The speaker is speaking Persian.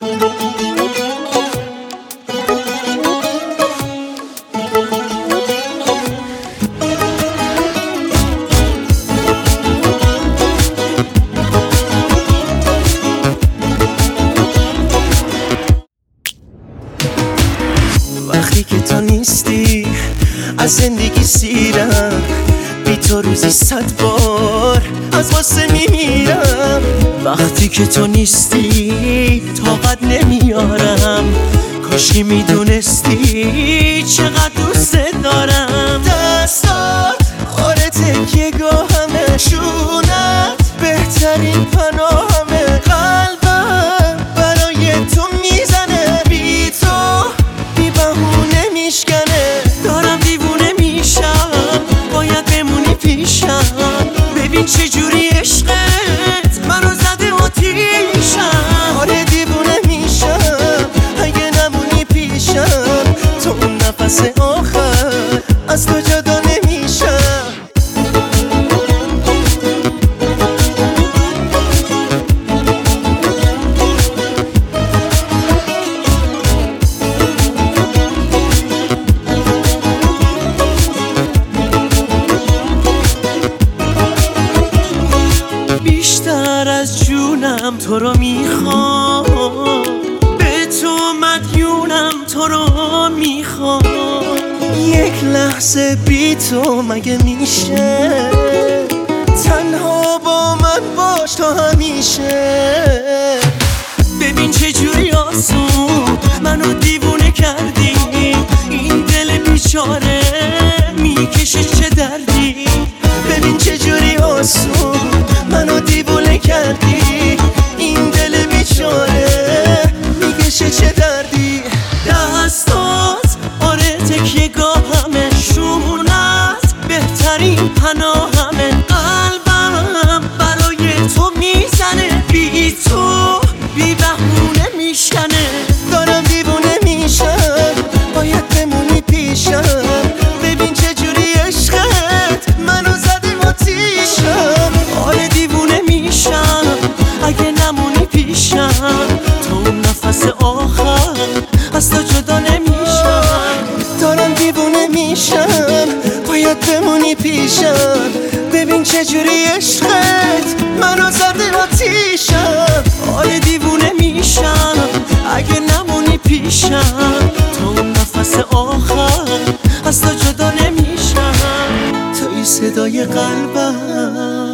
وقتی که تو از زندگی سیرم بی تو روزی صد بار از واسه میمیرم. وقتی که تو نیستی طاقت نمیارم. کاشی می‌دونستی چقدر دوست دارم. دستات آره تکیه گاهمه شونت بهترین پناهمه. قلبم برای تو می‌زنه. بی تو بی بهونه میشکنه. دارم دیوونه میشم. باید بمونی پیشم. ببین چجوری عشقت بیشتر از جونم تو رو می‌خوام. به تو مدیونم تو رو می‌خوام. یک لحظه بی تو مگه میشه؟ تنها با من باش تا همیشه. ببین چه جوری آسون منو دیوونه کردی. این دل بیچاره می‌کشه چه دردی. ببین چه جوری آسون پناهمه قلبم برای تو می‌زنه. بی تو بی بهونه میشنه دارم دیوونه میشم. باید بمونی پیشم. ببین چه جوری عشقت منو زدی آتیشم آره دیوونه میشم. اگه نمونی پیشم تو اون نفس آخر از تو جدا نمیشم. دارم دیوونه میشم. باید بمونی پیشم ببین چه جوری عشقت منو زده آتیشم آره دیوونه میشم اگه نمونی پیشم. تو اون نفس آخر از تو جدا نمیشم. توی صدای قلبم.